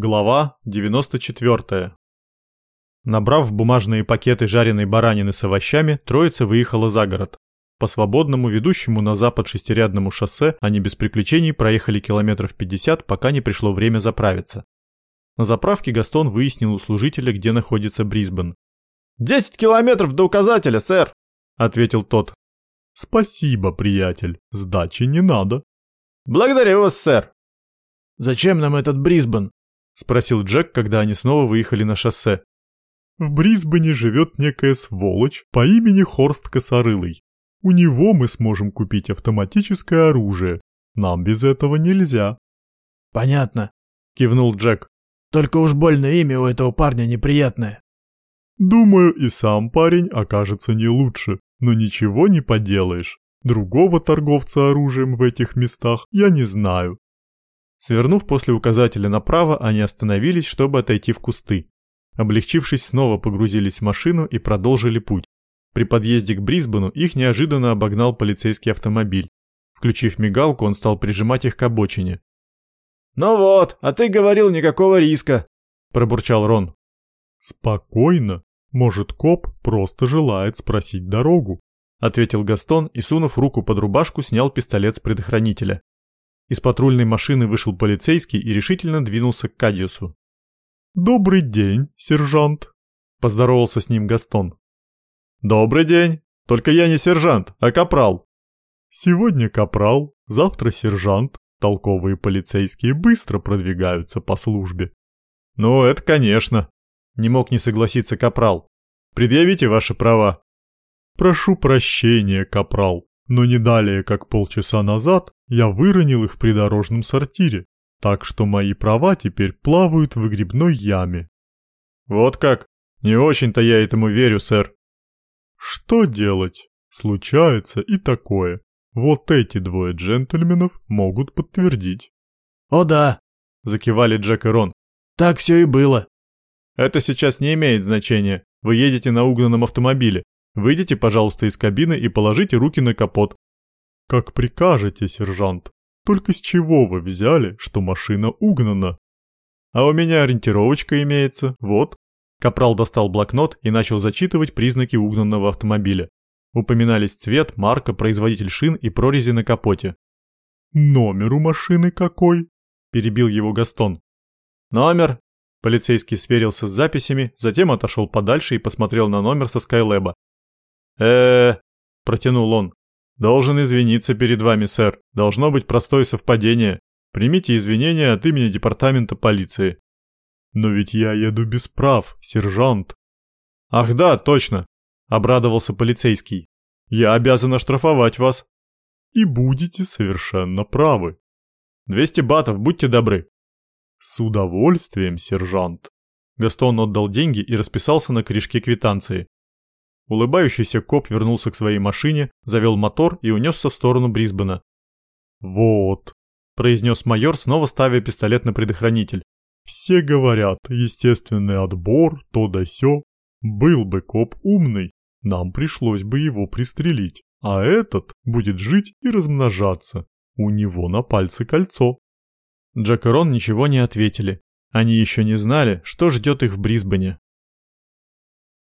Глава 94. Набрав в бумажные пакеты жареной баранины с овощами, троица выехала за город. По свободному, ведущему на запад шестирядному шоссе, они без приключений проехали километров 50, пока не пришло время заправиться. На заправке Гастон выяснил у служителя, где находится Брисбен. «Десять километров до указателя, сэр!» — ответил тот. «Спасибо, приятель, сдачи не надо». «Благодарю вас, сэр!» «Зачем нам этот Брисбен?» — спросил Джек, когда они снова выехали на шоссе. «В Брисбене живет некая сволочь по имени Хорст Косорылый. У него мы сможем купить автоматическое оружие. Нам без этого нельзя». «Понятно», — кивнул Джек. «Только уж больно имя у этого парня неприятное». «Думаю, и сам парень окажется не лучше, но ничего не поделаешь. Другого торговца оружием в этих местах я не знаю. Свернув после указателя направо, они остановились, чтобы отойти в кусты. Облегчившись, снова погрузились в машину и продолжили путь. При подъезде к Брисбену их неожиданно обогнал полицейский автомобиль. Включив мигалку, он стал прижимать их к обочине. «Ну вот, а ты говорил никакого риска», – пробурчал Рон. «Спокойно. Может, коп просто желает спросить дорогу», – ответил Гастон и, сунув руку под рубашку, снял пистолет с предохранителя. Из патрульной машины вышел полицейский и решительно двинулся к Кадиусу. «Добрый день, сержант», — поздоровался с ним Гастон. «Добрый день. Только я не сержант, а капрал». «Сегодня капрал, завтра сержант. Толковые полицейские быстро продвигаются по службе». «Ну, это конечно», — не мог не согласиться капрал. «Предъявите ваши права». «Прошу прощения, капрал, но не далее, как полчаса назад, я выронил их в придорожном сортире, так что мои права теперь плавают в выгребной яме. Вот как? Не очень-то я этому верю, сэр. Что делать? Случается и такое. Вот эти двое джентльменов могут подтвердить. О да, закивали Джек и Рон. Так все и было. Это сейчас не имеет значения. Вы едете на угнанном автомобиле. Выйдите, пожалуйста, из кабины и положите руки на капот. Как прикажете, сержант. Только с чего вы взяли, что машина угнана? А у меня ориентировочка имеется, вот. Капрал достал блокнот и начал зачитывать признаки угнанного автомобиля. Упоминались цвет, марка, производитель шин и прорези на капоте. «Номер у машины какой?» – перебил его Гастон. «Номер?» Полицейский сверился с записями, затем отошел подальше и посмотрел на номер со Скайлэба э протянул он. «Должен извиниться перед вами, сэр. Должно быть простое совпадение. Примите извинения от имени департамента полиции». «Но ведь я еду без прав, сержант». «Ах да, точно!» – обрадовался полицейский. «Я обязан оштрафовать вас». «И будете совершенно правы». «200 батов, будьте добры». «С удовольствием, сержант». Гастон отдал деньги и расписался на корешке квитанции. Улыбающийся коп вернулся к своей машине, завел мотор и унесся в сторону Брисбена. «Вот», — произнес майор, снова ставя пистолет на предохранитель. «Все говорят, естественный отбор, то да сё. Был бы коп умный, нам пришлось бы его пристрелить, а этот будет жить и размножаться. У него на пальце кольцо». Джек и Рон ничего не ответили. Они еще не знали, что ждет их в Брисбене.